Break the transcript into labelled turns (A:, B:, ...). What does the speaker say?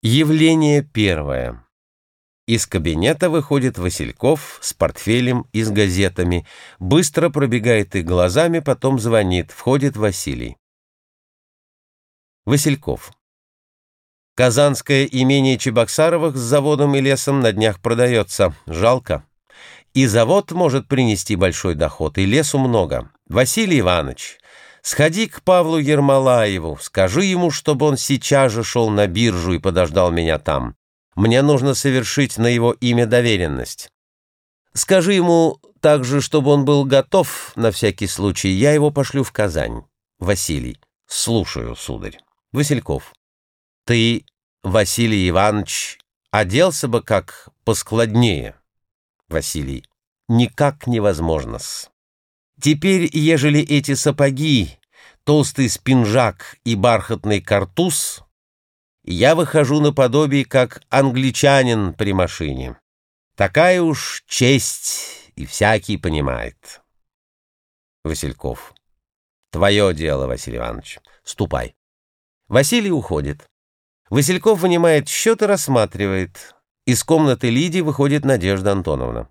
A: Явление первое. Из кабинета выходит Васильков с портфелем и с газетами, быстро пробегает их глазами, потом звонит, входит Василий. Васильков. Казанское имение Чебоксаровых с заводом и лесом на днях продается. Жалко. И завод может принести большой доход, и лесу много. Василий Иванович, Сходи к Павлу Ермолаеву, скажи ему, чтобы он сейчас же шел на биржу и подождал меня там. Мне нужно совершить на его имя доверенность. Скажи ему также, чтобы он был готов на всякий случай, я его пошлю в Казань. Василий. Слушаю, сударь. Васильков. Ты, Василий Иванович, оделся бы как поскладнее. Василий. Никак невозможно-с. Теперь, ежели эти сапоги, толстый спинжак и бархатный картуз, я выхожу наподобие как англичанин при машине. Такая уж честь, и всякий понимает. Васильков. Твое дело, Василий Иванович. Ступай. Василий уходит. Васильков вынимает счет и рассматривает. Из комнаты Лидии выходит Надежда Антоновна.